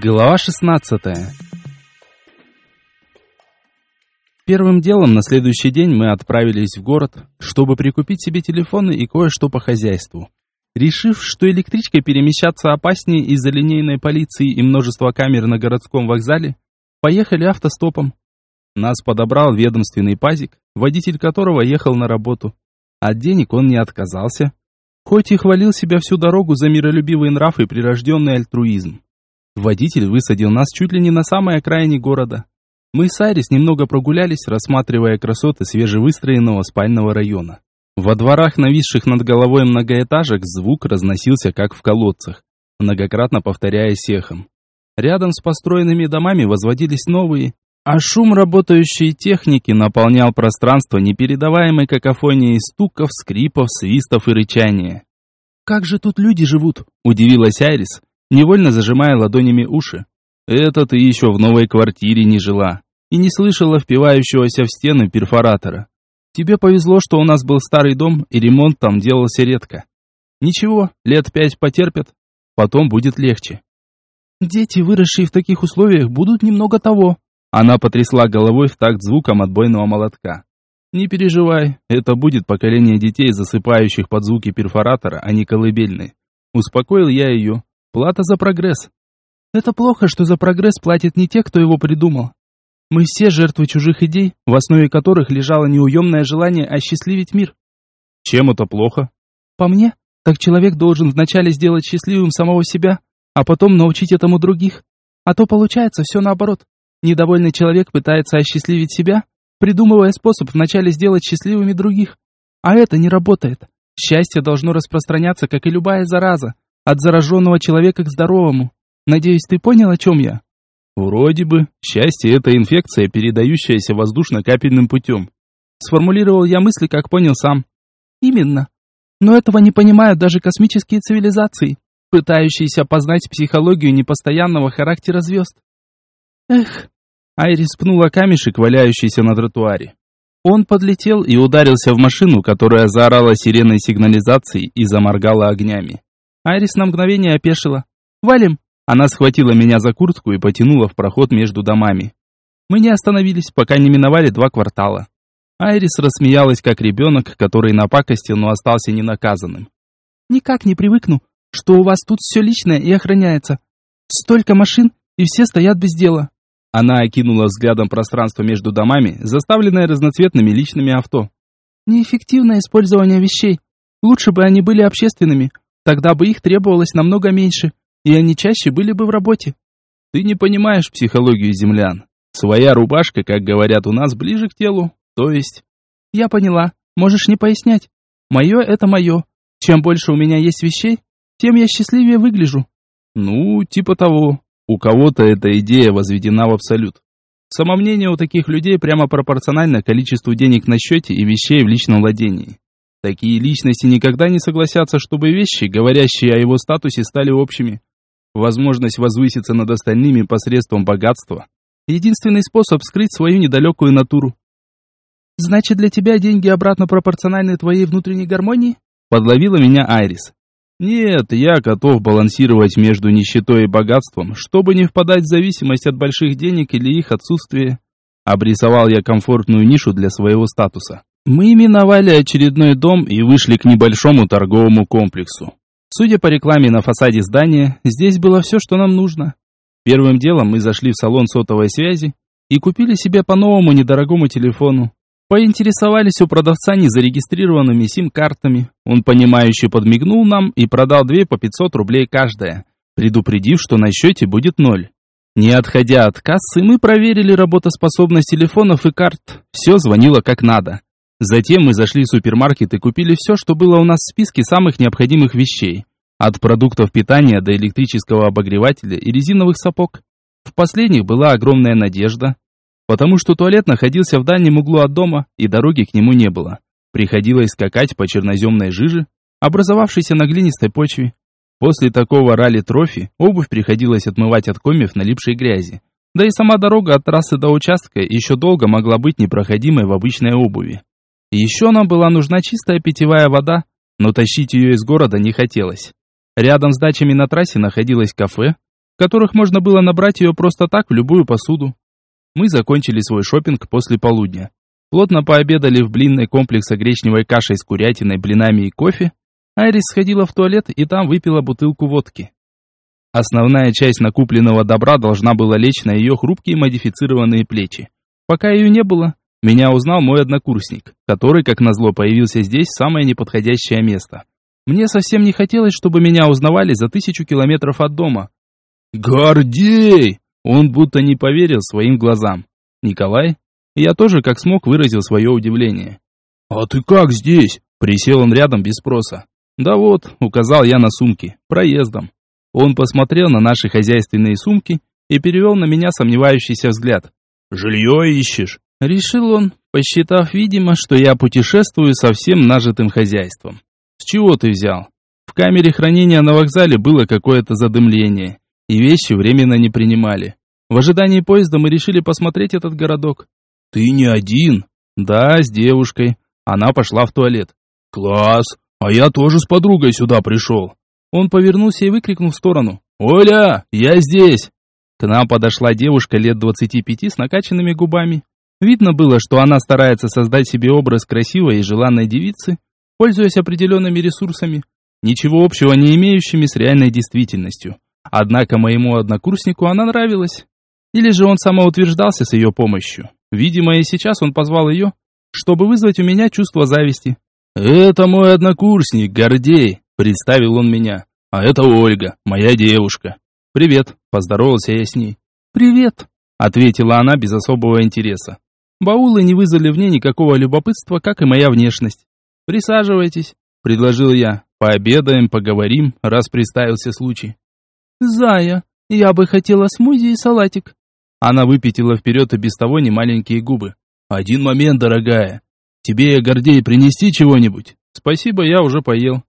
Глава 16 Первым делом на следующий день мы отправились в город, чтобы прикупить себе телефоны и кое-что по хозяйству. Решив, что электричкой перемещаться опаснее из-за линейной полиции и множества камер на городском вокзале, поехали автостопом. Нас подобрал ведомственный пазик, водитель которого ехал на работу. От денег он не отказался, хоть и хвалил себя всю дорогу за миролюбивый нрав и прирожденный альтруизм. Водитель высадил нас чуть ли не на самой окраине города. Мы с Айрис немного прогулялись, рассматривая красоты свежевыстроенного спального района. Во дворах, нависших над головой многоэтажек, звук разносился, как в колодцах, многократно повторяясь эхом. Рядом с построенными домами возводились новые, а шум работающей техники наполнял пространство непередаваемой какофонией стуков, скрипов, свистов и рычания. «Как же тут люди живут?» – удивилась Айрис, невольно зажимая ладонями уши. Это ты еще в новой квартире не жила и не слышала впивающегося в стены перфоратора. Тебе повезло, что у нас был старый дом, и ремонт там делался редко. Ничего, лет пять потерпят, потом будет легче. Дети, выросшие в таких условиях, будут немного того. Она потрясла головой в такт звуком отбойного молотка. Не переживай, это будет поколение детей, засыпающих под звуки перфоратора, а не колыбельной. Успокоил я ее. Плата за прогресс. Это плохо, что за прогресс платят не те, кто его придумал. Мы все жертвы чужих идей, в основе которых лежало неуемное желание осчастливить мир. Чем это плохо? По мне, так человек должен вначале сделать счастливым самого себя, а потом научить этому других. А то получается все наоборот. Недовольный человек пытается осчастливить себя, придумывая способ вначале сделать счастливыми других. А это не работает. Счастье должно распространяться, как и любая зараза, от зараженного человека к здоровому. Надеюсь, ты понял, о чем я? Вроде бы. Счастье – это инфекция, передающаяся воздушно-капельным путем. Сформулировал я мысли, как понял сам. Именно. Но этого не понимают даже космические цивилизации, пытающиеся познать психологию непостоянного характера звезд. Эх. Айрис пнула камешек, валяющийся на тротуаре. Он подлетел и ударился в машину, которая заорала сиреной сигнализации и заморгала огнями. Айрис на мгновение опешила. «Валим!» Она схватила меня за куртку и потянула в проход между домами. Мы не остановились, пока не миновали два квартала. Айрис рассмеялась, как ребенок, который напакостил, но остался ненаказанным. «Никак не привыкну, что у вас тут все личное и охраняется. Столько машин, и все стоят без дела». Она окинула взглядом пространство между домами, заставленное разноцветными личными авто. «Неэффективное использование вещей. Лучше бы они были общественными, Тогда бы их требовалось намного меньше, и они чаще были бы в работе. Ты не понимаешь психологию землян. Своя рубашка, как говорят у нас, ближе к телу. То есть... Я поняла. Можешь не пояснять. Мое — это мое. Чем больше у меня есть вещей, тем я счастливее выгляжу. Ну, типа того. У кого-то эта идея возведена в абсолют. Самомнение у таких людей прямо пропорционально количеству денег на счете и вещей в личном владении. Такие личности никогда не согласятся, чтобы вещи, говорящие о его статусе, стали общими. Возможность возвыситься над остальными посредством богатства – единственный способ скрыть свою недалекую натуру. «Значит, для тебя деньги обратно пропорциональны твоей внутренней гармонии?» – подловила меня Айрис. «Нет, я готов балансировать между нищетой и богатством, чтобы не впадать в зависимость от больших денег или их отсутствия». Обрисовал я комфортную нишу для своего статуса. Мы миновали очередной дом и вышли к небольшому торговому комплексу. Судя по рекламе на фасаде здания, здесь было все, что нам нужно. Первым делом мы зашли в салон сотовой связи и купили себе по новому недорогому телефону. Поинтересовались у продавца незарегистрированными сим-картами. Он понимающе подмигнул нам и продал две по 500 рублей каждая, предупредив, что на счете будет ноль. Не отходя от кассы, мы проверили работоспособность телефонов и карт. Все звонило как надо. Затем мы зашли в супермаркет и купили все, что было у нас в списке самых необходимых вещей. От продуктов питания до электрического обогревателя и резиновых сапог. В последних была огромная надежда, потому что туалет находился в дальнем углу от дома, и дороги к нему не было. Приходилось скакать по черноземной жиже, образовавшейся на глинистой почве. После такого ралли-трофи обувь приходилось отмывать от комьев налипшей грязи. Да и сама дорога от трассы до участка еще долго могла быть непроходимой в обычной обуви. Еще нам была нужна чистая питьевая вода, но тащить ее из города не хотелось. Рядом с дачами на трассе находилось кафе, в которых можно было набрать ее просто так в любую посуду. Мы закончили свой шопинг после полудня. Плотно пообедали в блинной комплексе гречневой кашей с курятиной, блинами и кофе. Айрис сходила в туалет и там выпила бутылку водки. Основная часть накупленного добра должна была лечь на ее хрупкие модифицированные плечи. Пока ее не было, меня узнал мой однокурсник, который, как назло, появился здесь в самое неподходящее место. Мне совсем не хотелось, чтобы меня узнавали за тысячу километров от дома. «Гордей!» Он будто не поверил своим глазам. «Николай?» Я тоже, как смог, выразил свое удивление. «А ты как здесь?» Присел он рядом без спроса. «Да вот», — указал я на сумки, проездом. Он посмотрел на наши хозяйственные сумки и перевел на меня сомневающийся взгляд. «Жилье ищешь?» Решил он, посчитав, видимо, что я путешествую со всем нажитым хозяйством. «С чего ты взял?» В камере хранения на вокзале было какое-то задымление, и вещи временно не принимали. В ожидании поезда мы решили посмотреть этот городок. «Ты не один?» «Да, с девушкой. Она пошла в туалет». «Класс! А я тоже с подругой сюда пришел». Он повернулся и выкрикнул в сторону. «Оля, я здесь!» К нам подошла девушка лет 25 с накачанными губами. Видно было, что она старается создать себе образ красивой и желанной девицы, пользуясь определенными ресурсами, ничего общего не имеющими с реальной действительностью. Однако моему однокурснику она нравилась. Или же он самоутверждался с ее помощью. Видимо, и сейчас он позвал ее, чтобы вызвать у меня чувство зависти. «Это мой однокурсник, Гордей», — представил он меня. «А это Ольга, моя девушка». «Привет», — поздоровался я с ней. «Привет», — ответила она без особого интереса. Баулы не вызвали в ней никакого любопытства, как и моя внешность. «Присаживайтесь», — предложил я. «Пообедаем, поговорим, раз представился случай». «Зая, я бы хотела смузи и салатик». Она выпятила вперед и без того немаленькие губы. «Один момент, дорогая. Тебе, Гордей, принести чего-нибудь?» «Спасибо, я уже поел.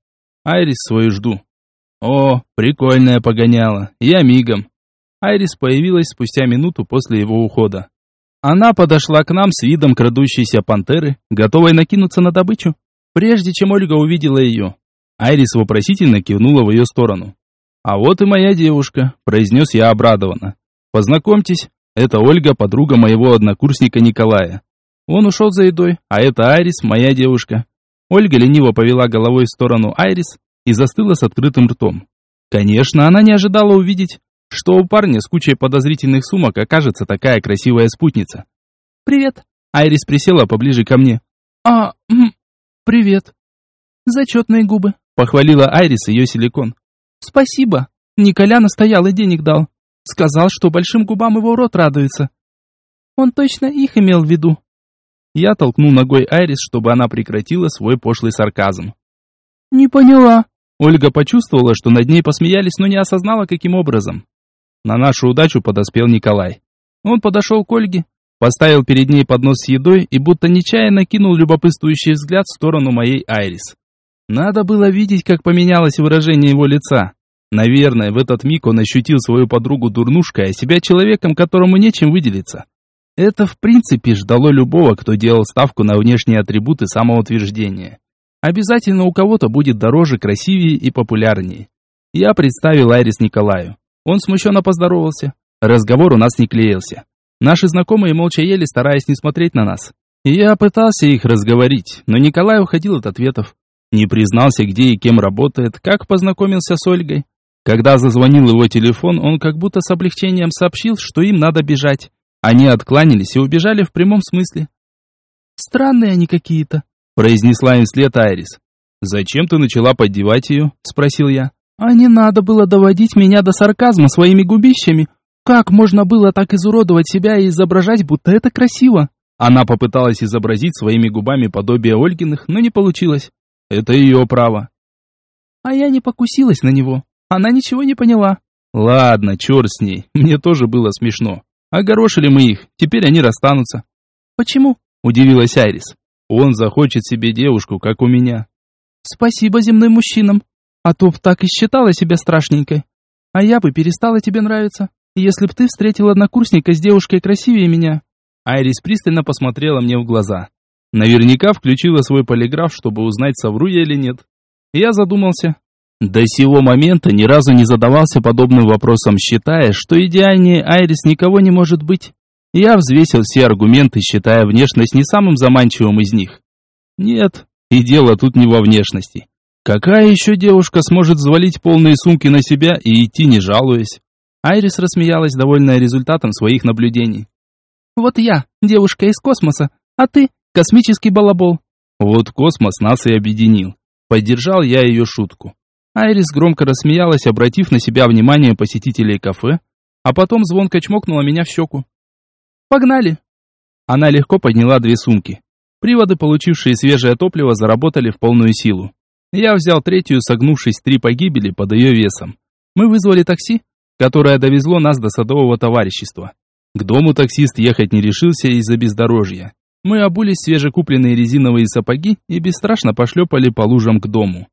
Айрис свою жду». «О, прикольная погоняла. Я мигом». Айрис появилась спустя минуту после его ухода. Она подошла к нам с видом крадущейся пантеры, готовой накинуться на добычу, прежде чем Ольга увидела ее. Айрис вопросительно кивнула в ее сторону. «А вот и моя девушка», — произнес я обрадованно. «Познакомьтесь, это Ольга, подруга моего однокурсника Николая. Он ушел за едой, а это Айрис, моя девушка». Ольга лениво повела головой в сторону Айрис, и застыла с открытым ртом. Конечно, она не ожидала увидеть, что у парня с кучей подозрительных сумок окажется такая красивая спутница. «Привет!» Айрис присела поближе ко мне. «А, м, привет!» «Зачетные губы!» Похвалила Айрис ее силикон. «Спасибо! Николя настоял и денег дал. Сказал, что большим губам его рот радуется. Он точно их имел в виду». Я толкнул ногой Айрис, чтобы она прекратила свой пошлый сарказм. «Не поняла», Ольга почувствовала, что над ней посмеялись, но не осознала, каким образом. На нашу удачу подоспел Николай. Он подошел к Ольге, поставил перед ней поднос с едой и будто нечаянно кинул любопытствующий взгляд в сторону моей Айрис. Надо было видеть, как поменялось выражение его лица. Наверное, в этот миг он ощутил свою подругу дурнушкой, а себя человеком, которому нечем выделиться. Это в принципе ждало любого, кто делал ставку на внешние атрибуты самоутверждения. Обязательно у кого-то будет дороже, красивее и популярнее. Я представил Айрис Николаю. Он смущенно поздоровался. Разговор у нас не клеился. Наши знакомые молча ели, стараясь не смотреть на нас. Я пытался их разговорить, но Николай уходил от ответов. Не признался, где и кем работает, как познакомился с Ольгой. Когда зазвонил его телефон, он как будто с облегчением сообщил, что им надо бежать. Они откланялись и убежали в прямом смысле. Странные они какие-то, произнесла им вслед Айрис. «Зачем ты начала поддевать ее?» – спросил я. «А не надо было доводить меня до сарказма своими губищами. Как можно было так изуродовать себя и изображать, будто это красиво?» Она попыталась изобразить своими губами подобие Ольгиных, но не получилось. Это ее право. А я не покусилась на него. Она ничего не поняла. Ладно, черт с ней. Мне тоже было смешно. Огорошили мы их, теперь они расстанутся. Почему? Удивилась Айрис. Он захочет себе девушку, как у меня. Спасибо земным мужчинам. А то б так и считала себя страшненькой. А я бы перестала тебе нравиться, если б ты встретил однокурсника с девушкой красивее меня. Айрис пристально посмотрела мне в глаза. Наверняка включила свой полиграф, чтобы узнать, совру я или нет. Я задумался. До сего момента ни разу не задавался подобным вопросом, считая, что идеальнее Айрис никого не может быть. Я взвесил все аргументы, считая внешность не самым заманчивым из них. Нет, и дело тут не во внешности. Какая еще девушка сможет взвалить полные сумки на себя и идти не жалуясь? Айрис рассмеялась, довольная результатом своих наблюдений. «Вот я, девушка из космоса, а ты — космический балабол». Вот космос нас и объединил. Поддержал я ее шутку. Айрис громко рассмеялась, обратив на себя внимание посетителей кафе, а потом звонко чмокнула меня в щеку. «Погнали!» Она легко подняла две сумки. Приводы, получившие свежее топливо, заработали в полную силу. Я взял третью, согнувшись три погибели под ее весом. Мы вызвали такси, которое довезло нас до садового товарищества. К дому таксист ехать не решился из-за бездорожья. Мы обулись свежекупленные резиновые сапоги и бесстрашно пошлепали по лужам к дому.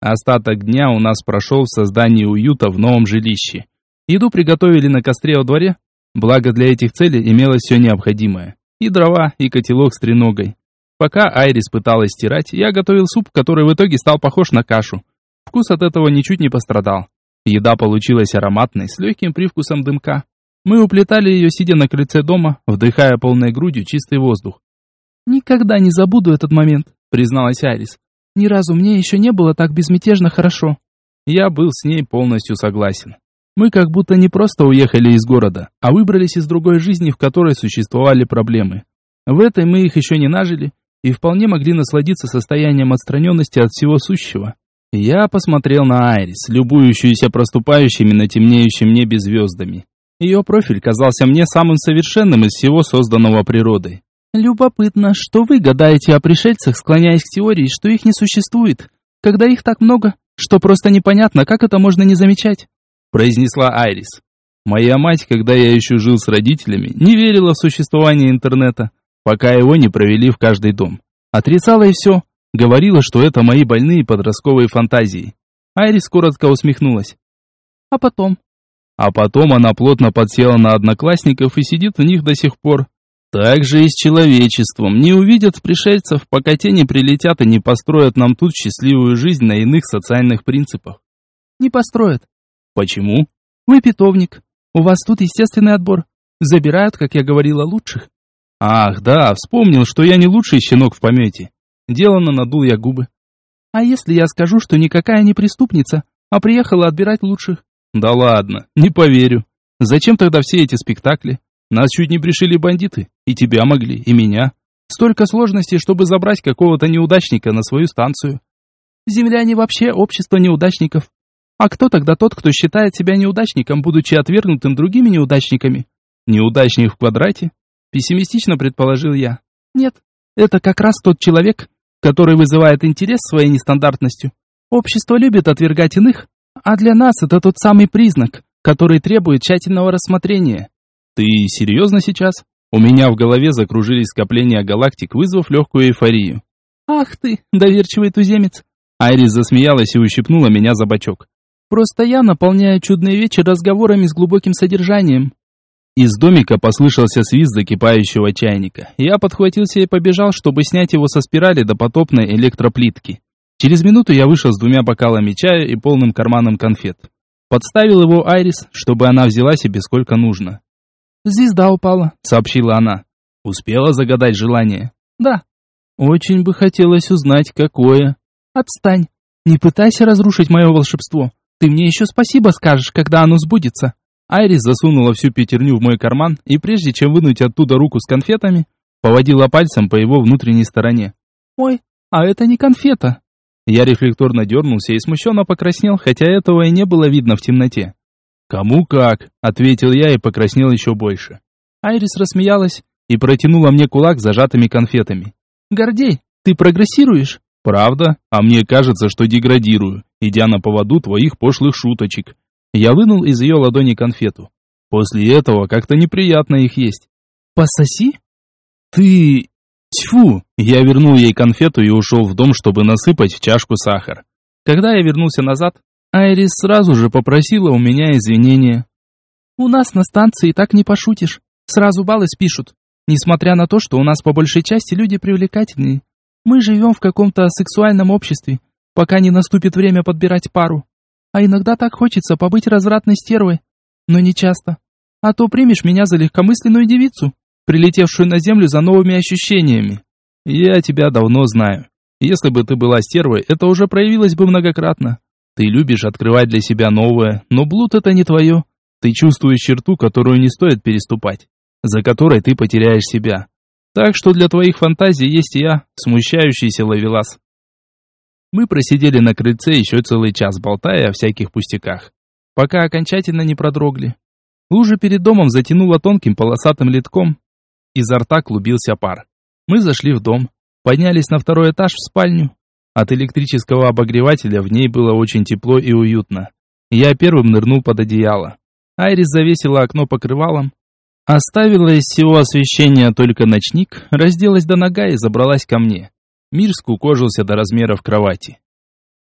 Остаток дня у нас прошел в создании уюта в новом жилище. Еду приготовили на костре во дворе, благо для этих целей имелось все необходимое. И дрова, и котелок с треногой. Пока Айрис пыталась стирать, я готовил суп, который в итоге стал похож на кашу. Вкус от этого ничуть не пострадал. Еда получилась ароматной, с легким привкусом дымка. Мы уплетали ее, сидя на крыльце дома, вдыхая полной грудью чистый воздух. «Никогда не забуду этот момент», — призналась Айрис. Ни разу мне еще не было так безмятежно хорошо. Я был с ней полностью согласен. Мы как будто не просто уехали из города, а выбрались из другой жизни, в которой существовали проблемы. В этой мы их еще не нажили и вполне могли насладиться состоянием отстраненности от всего сущего. Я посмотрел на Айрис, любующуюся проступающими на темнеющем небе звездами. Ее профиль казался мне самым совершенным из всего созданного природой. Любопытно, что вы гадаете о пришельцах, склоняясь к теории, что их не существует, когда их так много, что просто непонятно, как это можно не замечать, произнесла Айрис. Моя мать, когда я еще жил с родителями, не верила в существование интернета, пока его не провели в каждый дом. Отрицала и все, говорила, что это мои больные подростковые фантазии. Айрис коротко усмехнулась. А потом? А потом она плотно подсела на одноклассников и сидит в них до сих пор. Так же и с человечеством. Не увидят пришельцев, пока те не прилетят и не построят нам тут счастливую жизнь на иных социальных принципах. Не построят. Почему? Вы питомник. У вас тут естественный отбор. Забирают, как я говорила, лучших. Ах, да, вспомнил, что я не лучший щенок в помете. Делано надул я губы. А если я скажу, что никакая не преступница, а приехала отбирать лучших? Да ладно, не поверю. Зачем тогда все эти спектакли? Нас чуть не пришили бандиты. И тебя могли, и меня. Столько сложностей, чтобы забрать какого-то неудачника на свою станцию. Земляне вообще общество неудачников. А кто тогда тот, кто считает себя неудачником, будучи отвергнутым другими неудачниками? Неудачник в квадрате? Пессимистично предположил я. Нет, это как раз тот человек, который вызывает интерес своей нестандартностью. Общество любит отвергать иных, а для нас это тот самый признак, который требует тщательного рассмотрения. Ты серьезно сейчас? У меня в голове закружились скопления галактик, вызвав легкую эйфорию. Ах ты, доверчивый туземец. Айрис засмеялась и ущипнула меня за бочок. Просто я наполняю чудный вечер разговорами с глубоким содержанием. Из домика послышался свист закипающего чайника. Я подхватился и побежал, чтобы снять его со спирали до потопной электроплитки. Через минуту я вышел с двумя бокалами чая и полным карманом конфет. Подставил его Айрис, чтобы она взяла себе сколько нужно. «Звезда упала», — сообщила она. «Успела загадать желание?» «Да». «Очень бы хотелось узнать, какое». «Отстань. Не пытайся разрушить мое волшебство. Ты мне еще спасибо скажешь, когда оно сбудется». Айрис засунула всю пятерню в мой карман и прежде чем вынуть оттуда руку с конфетами, поводила пальцем по его внутренней стороне. «Ой, а это не конфета». Я рефлекторно дернулся и смущенно покраснел, хотя этого и не было видно в темноте. «Кому как», — ответил я и покраснел еще больше. Айрис рассмеялась и протянула мне кулак с зажатыми конфетами. «Гордей, ты прогрессируешь?» «Правда? А мне кажется, что деградирую, идя на поводу твоих пошлых шуточек». Я вынул из ее ладони конфету. После этого как-то неприятно их есть. «Пососи?» «Ты...» Тьфу! Я вернул ей конфету и ушел в дом, чтобы насыпать в чашку сахар. Когда я вернулся назад, Айрис сразу же попросила у меня извинения. «У нас на станции так не пошутишь. Сразу баллы спишут. Несмотря на то, что у нас по большей части люди привлекательные. Мы живем в каком-то сексуальном обществе, пока не наступит время подбирать пару. А иногда так хочется побыть развратной стервой, но не часто. А то примешь меня за легкомысленную девицу, прилетевшую на землю за новыми ощущениями. Я тебя давно знаю. Если бы ты была стервой, это уже проявилось бы многократно. Ты любишь открывать для себя новое, но блуд это не твое. Ты чувствуешь черту, которую не стоит переступать, за которой ты потеряешь себя. Так что для твоих фантазий есть я, смущающийся ловелас. Мы просидели на крыльце еще целый час, болтая о всяких пустяках, пока окончательно не продрогли. Лужа перед домом затянула тонким полосатым литком, изо рта клубился пар. Мы зашли в дом, поднялись на второй этаж в спальню. От электрического обогревателя в ней было очень тепло и уютно. Я первым нырнул под одеяло. Айрис завесила окно покрывалом, Оставила из всего освещения только ночник, разделась до нога и забралась ко мне. Мир скукожился до размеров кровати.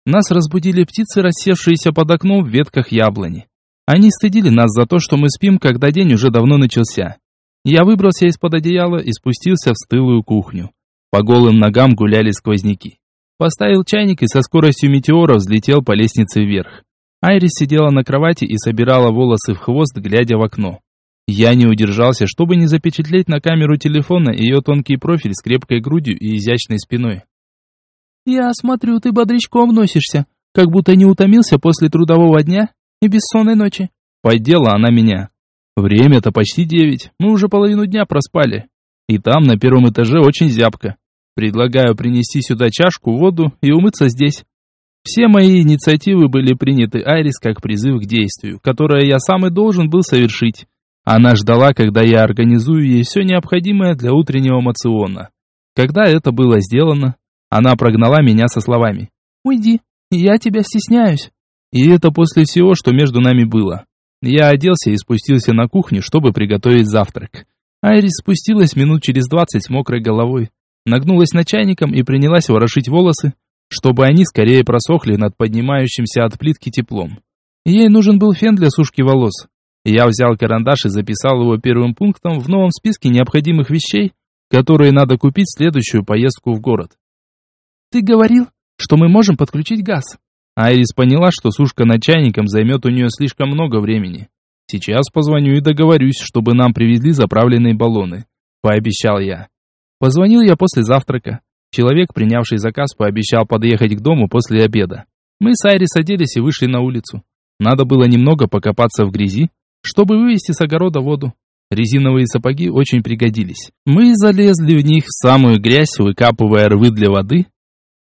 Нас разбудили птицы, рассевшиеся под окном в ветках яблони. Они стыдили нас за то, что мы спим, когда день уже давно начался. Я выбрался из-под одеяла и спустился в стылую кухню. По голым ногам гуляли сквозняки. Поставил чайник и со скоростью метеора взлетел по лестнице вверх. Айрис сидела на кровати и собирала волосы в хвост, глядя в окно. Я не удержался, чтобы не запечатлеть на камеру телефона ее тонкий профиль с крепкой грудью и изящной спиной. «Я смотрю, ты бодрячком носишься, как будто не утомился после трудового дня и бессонной ночи». Поддела она меня. Время-то почти девять, мы уже половину дня проспали. И там, на первом этаже, очень зябко. Предлагаю принести сюда чашку, воду и умыться здесь. Все мои инициативы были приняты Айрис как призыв к действию, которое я сам и должен был совершить. Она ждала, когда я организую ей все необходимое для утреннего мациона. Когда это было сделано, она прогнала меня со словами «Уйди, я тебя стесняюсь». И это после всего, что между нами было. Я оделся и спустился на кухню, чтобы приготовить завтрак. Айрис спустилась минут через двадцать с мокрой головой, нагнулась над чайником и принялась ворошить волосы, чтобы они скорее просохли над поднимающимся от плитки теплом. Ей нужен был фен для сушки волос, я взял карандаш и записал его первым пунктом в новом списке необходимых вещей, которые надо купить в следующую поездку в город. «Ты говорил, что мы можем подключить газ?» Айрис поняла, что сушка над чайником займет у нее слишком много времени. «Сейчас позвоню и договорюсь, чтобы нам привезли заправленные баллоны», — пообещал я. Позвонил я после завтрака. Человек, принявший заказ, пообещал подъехать к дому после обеда. Мы с Айрис оделись и вышли на улицу. Надо было немного покопаться в грязи, чтобы вывести с огорода воду. Резиновые сапоги очень пригодились. Мы залезли в них в самую грязь, выкапывая рвы для воды,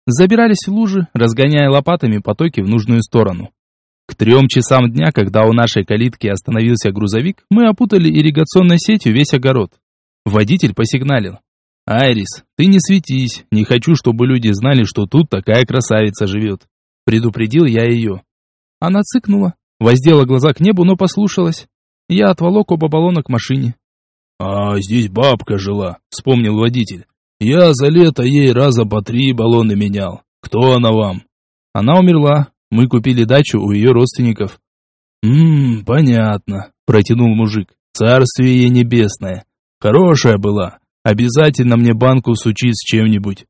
забирались в лужи, разгоняя лопатами потоки в нужную сторону. К трем часам дня, когда у нашей калитки остановился грузовик, мы опутали ирригационной сетью весь огород. Водитель посигналил. «Айрис, ты не светись, не хочу, чтобы люди знали, что тут такая красавица живет». Предупредил я ее. Она цыкнула, Воздела глаза к небу, но послушалась. Я отволок оба баллона к машине. «А здесь бабка жила», — вспомнил водитель. «Я за лето ей раза по три баллоны менял. Кто она вам?» «Она умерла. Мы купили дачу у ее родственников». «Ммм, понятно», — протянул мужик. «Царствие ей небесное. Хорошая была. Обязательно мне банку сучить с чем-нибудь».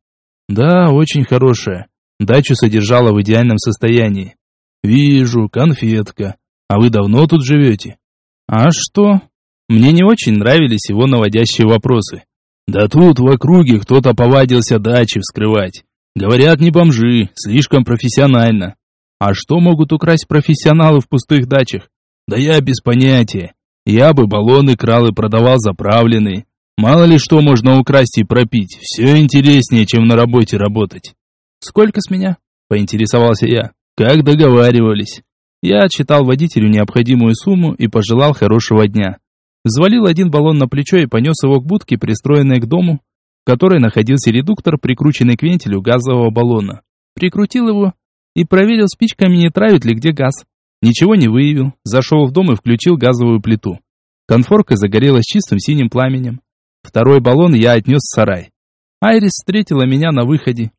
«Да, очень хорошая. Дачу содержала в идеальном состоянии. «Вижу, конфетка. А вы давно тут живете?» «А что?» Мне не очень нравились его наводящие вопросы. «Да тут в округе кто-то повадился дачи вскрывать. Говорят, не бомжи, слишком профессионально. А что могут украсть профессионалы в пустых дачах? Да я без понятия. Я бы баллоны крал и продавал заправленные. Мало ли что можно украсть и пропить. Все интереснее, чем на работе работать. Сколько с меня? Поинтересовался я. Как договаривались. Я отчитал водителю необходимую сумму и пожелал хорошего дня. Взвалил один баллон на плечо и понес его к будке, пристроенной к дому, в которой находился редуктор, прикрученный к вентилю газового баллона. Прикрутил его и проверил спичками, не травит ли где газ. Ничего не выявил, зашел в дом и включил газовую плиту. Конфорка загорелась чистым синим пламенем. Второй баллон я отнес в сарай. Айрис встретила меня на выходе.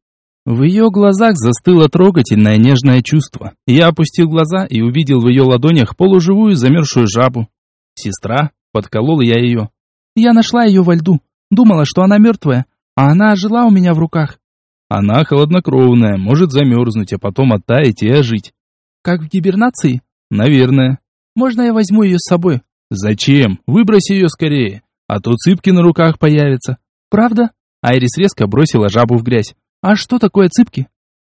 В ее глазах застыло трогательное нежное чувство. Я опустил глаза и увидел в ее ладонях полуживую замерзшую жабу. «Сестра?» — подколол я ее. «Я нашла ее во льду. Думала, что она мертвая, а она ожила у меня в руках». Она холоднокровная, может замерзнуть, а потом оттаять и ожить. Как в гибернации? Наверное. Можно я возьму ее с собой? Зачем? Выбрось ее скорее, а то цыпки на руках появятся. Правда? Айрис резко бросила жабу в грязь. А что такое цыпки?